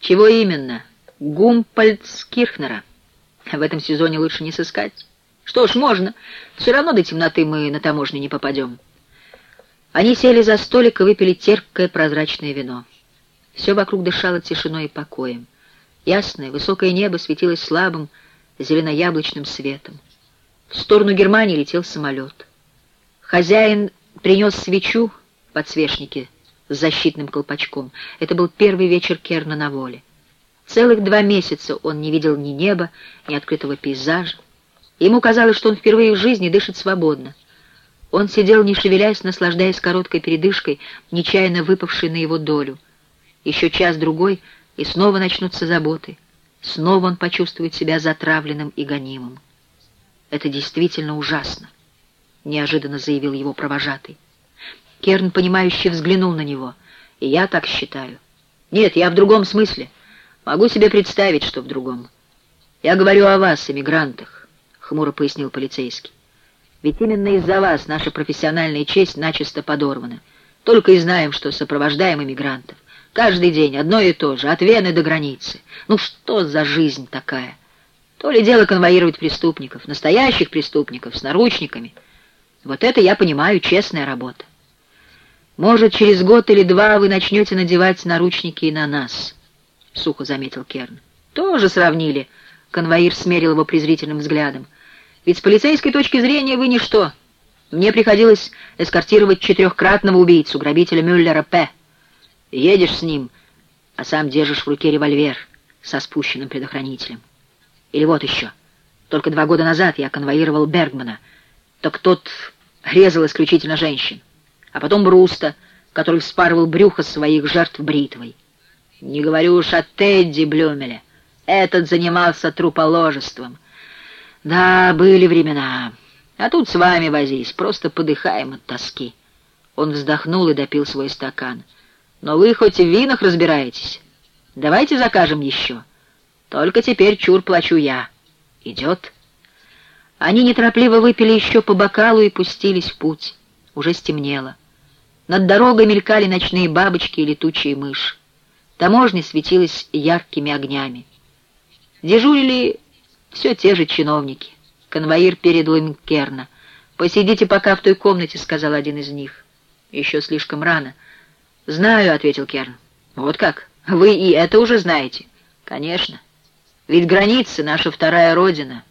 Чего именно? Гумпольцкирхнера. В этом сезоне лучше не сыскать. Что ж, можно. Все равно до темноты мы на таможню не попадем. Они сели за столик и выпили терпкое прозрачное вино. Все вокруг дышало тишиной и покоем. Ясное, высокое небо светилось слабым, зелено-яблочным светом. В сторону Германии летел самолет. Хозяин принес свечу в подсвечнике с защитным колпачком. Это был первый вечер Керна на воле. Целых два месяца он не видел ни неба, ни открытого пейзажа. Ему казалось, что он впервые в жизни дышит свободно. Он сидел, не шевелясь, наслаждаясь короткой передышкой, нечаянно выпавшей на его долю. Еще час-другой, и снова начнутся заботы. Снова он почувствует себя затравленным и гонимым. Это действительно ужасно, — неожиданно заявил его провожатый. Керн, понимающе взглянул на него. И я так считаю. Нет, я в другом смысле. Могу себе представить, что в другом. Я говорю о вас, эмигрантах, — хмуро пояснил полицейский. Ведь именно из-за вас наша профессиональная честь начисто подорвана. Только и знаем, что сопровождаем иммигрантов. Каждый день одно и то же, от Вены до границы. Ну что за жизнь такая? То ли дело конвоировать преступников, настоящих преступников, с наручниками. Вот это, я понимаю, честная работа. Может, через год или два вы начнете надевать наручники и на нас, — сухо заметил Керн. Тоже сравнили, — конвоир смерил его презрительным взглядом. Ведь с полицейской точки зрения вы ничто. Мне приходилось эскортировать четырехкратного убийцу, грабителя Мюллера П. Едешь с ним, а сам держишь в руке револьвер со спущенным предохранителем. Или вот еще. Только два года назад я конвоировал Бергмана. Так тот резал исключительно женщин. А потом Бруста, который вспарывал брюхо своих жертв бритвой. Не говорю уж о Тедди Блюмеле. Этот занимался труположеством. Да, были времена. А тут с вами возись, просто подыхаем от тоски. Он вздохнул и допил свой стакан. Но вы хоть в винах разбираетесь. Давайте закажем еще. Только теперь чур плачу я. Идет. Они неторопливо выпили еще по бокалу и пустились в путь. Уже стемнело. Над дорогой мелькали ночные бабочки и летучие мыши. Таможня светилась яркими огнями. Дежурили все те же чиновники. Конвоир передал им Керна. «Посидите пока в той комнате», — сказал один из них. «Еще слишком рано». «Знаю», — ответил Керн. «Вот как? Вы и это уже знаете?» «Конечно. Ведь границы — наша вторая родина».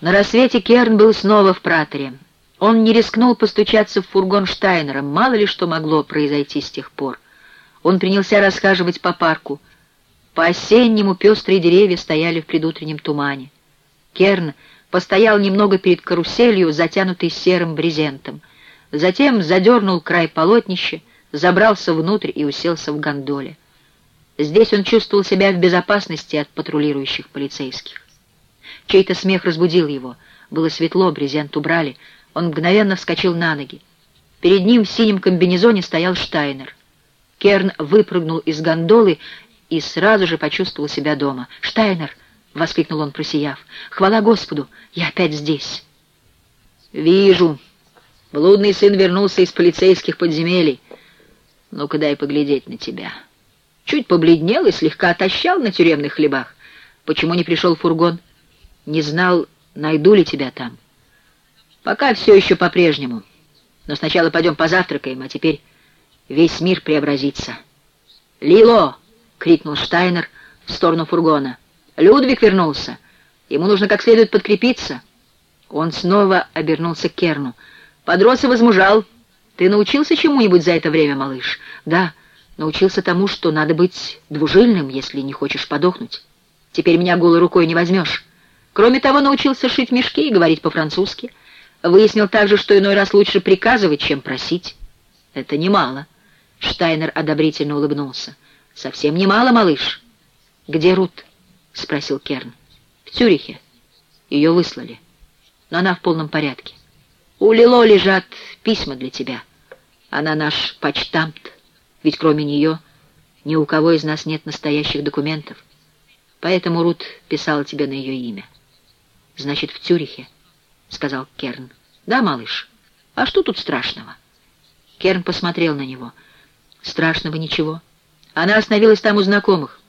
На рассвете Керн был снова в праторе. Он не рискнул постучаться в фургон Штайнера, мало ли что могло произойти с тех пор. Он принялся расхаживать по парку. По-осеннему пестрые деревья стояли в предутреннем тумане. Керн постоял немного перед каруселью, затянутой серым брезентом. Затем задернул край полотнища, забрался внутрь и уселся в гондоле. Здесь он чувствовал себя в безопасности от патрулирующих полицейских. Чей-то смех разбудил его. Было светло, брезент убрали. Он мгновенно вскочил на ноги. Перед ним в синем комбинезоне стоял Штайнер. Керн выпрыгнул из гондолы и сразу же почувствовал себя дома. «Штайнер!» — воскликнул он, просияв. «Хвала Господу! Я опять здесь!» «Вижу. Блудный сын вернулся из полицейских подземелий. Ну-ка дай поглядеть на тебя». Чуть побледнел и слегка отощал на тюремных хлебах. Почему не пришел фургон? Не знал, найду ли тебя там. Пока все еще по-прежнему. Но сначала пойдем позавтракаем, а теперь весь мир преобразится. «Лило!» — крикнул Штайнер в сторону фургона. «Людвиг вернулся. Ему нужно как следует подкрепиться». Он снова обернулся к Керну. «Подрос и возмужал. Ты научился чему-нибудь за это время, малыш?» «Да, научился тому, что надо быть двужильным, если не хочешь подохнуть. Теперь меня голой рукой не возьмешь. Кроме того, научился шить мешки и говорить по-французски». Выяснил также, что иной раз лучше приказывать, чем просить. Это немало. Штайнер одобрительно улыбнулся. Совсем немало, малыш. Где Рут? Спросил Керн. В Цюрихе. Ее выслали. Но она в полном порядке. У Лило лежат письма для тебя. Она наш почтамт. Ведь кроме нее ни у кого из нас нет настоящих документов. Поэтому Рут писала тебе на ее имя. Значит, в Цюрихе. — сказал Керн. «Да, малыш. А что тут страшного?» Керн посмотрел на него. «Страшного ничего. Она остановилась там у знакомых.